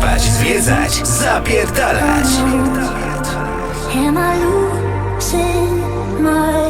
spać, zwiedzać, zapierdalać. Am I losing my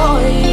for you,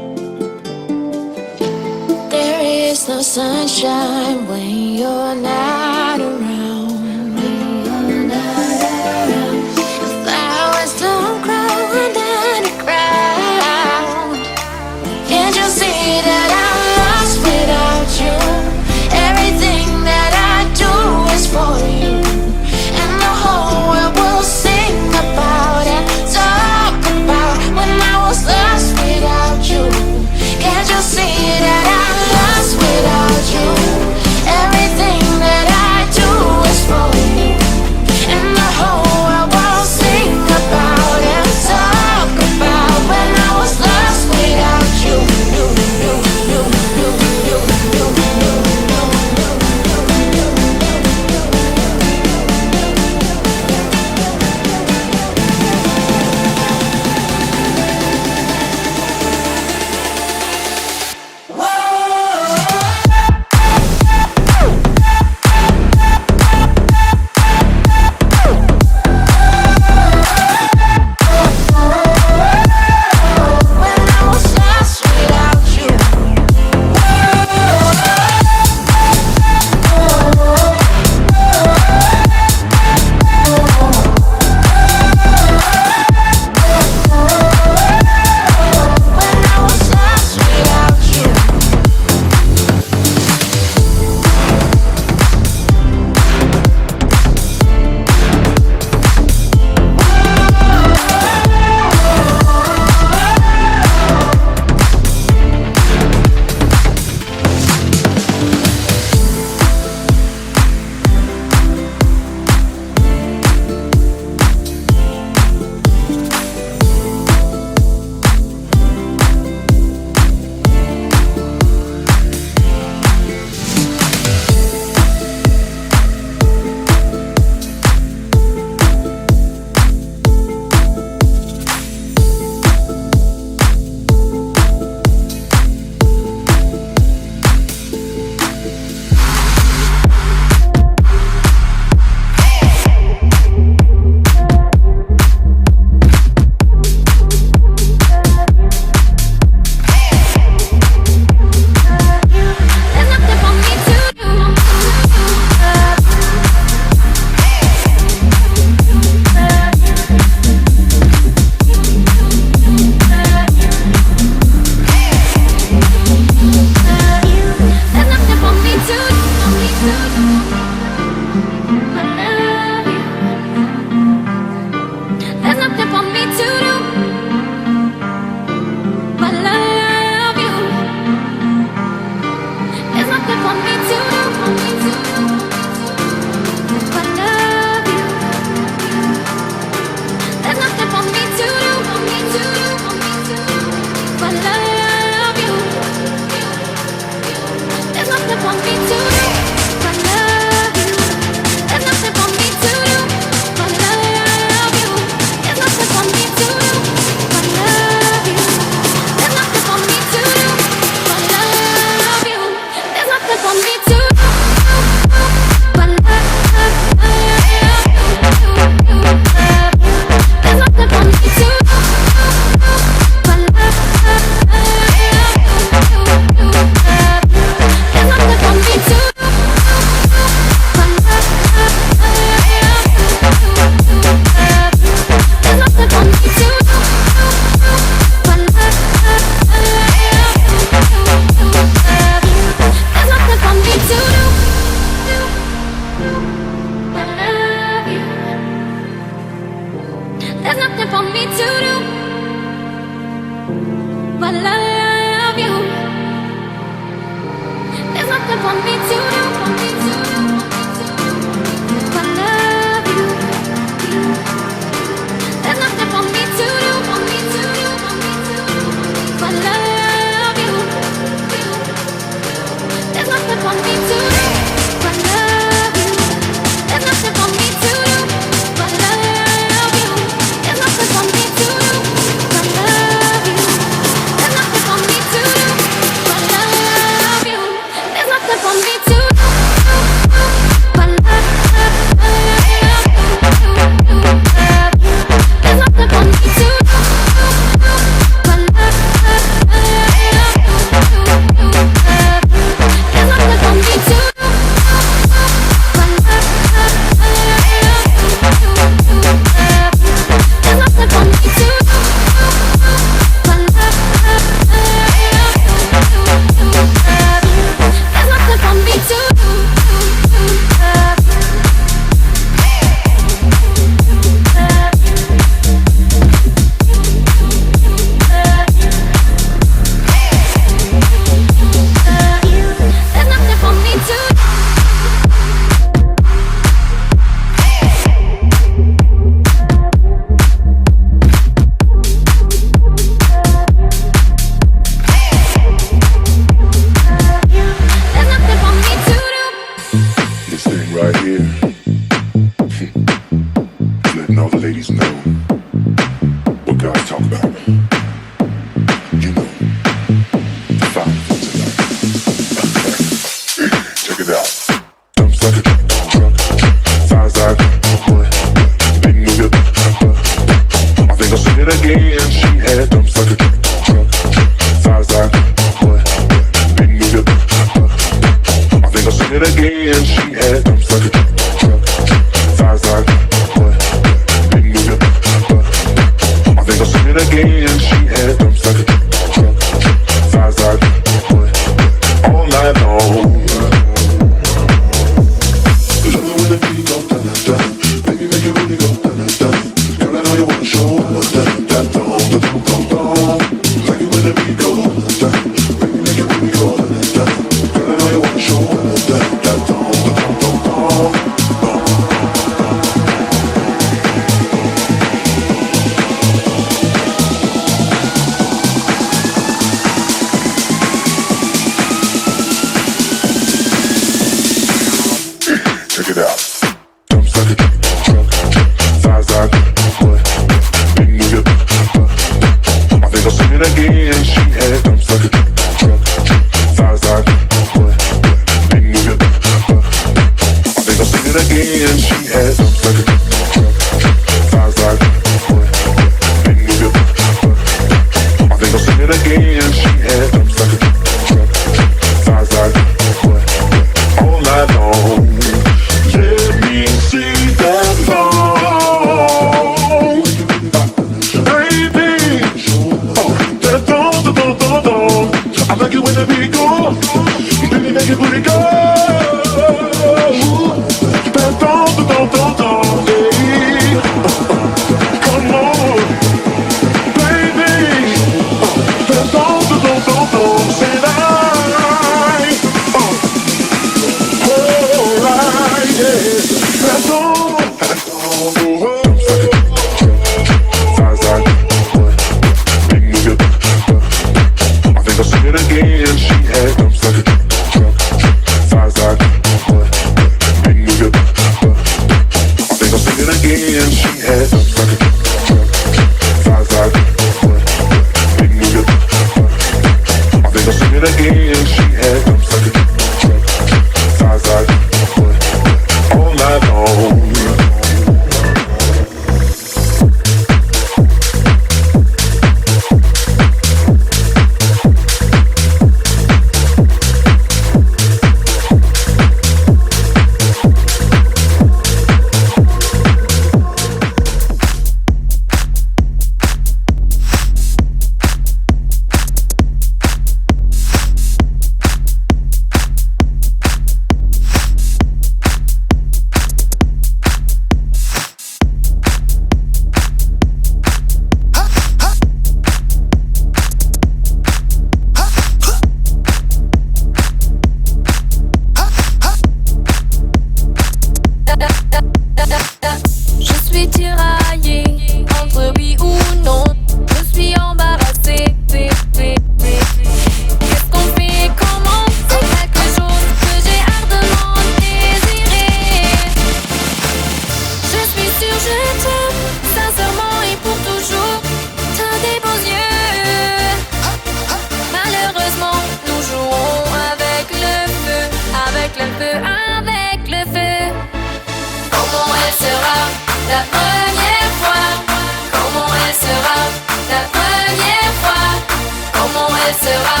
elle sera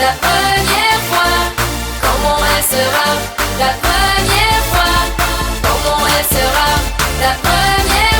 la première fois. Comment elle sera la première fois? Comment elle sera la première fois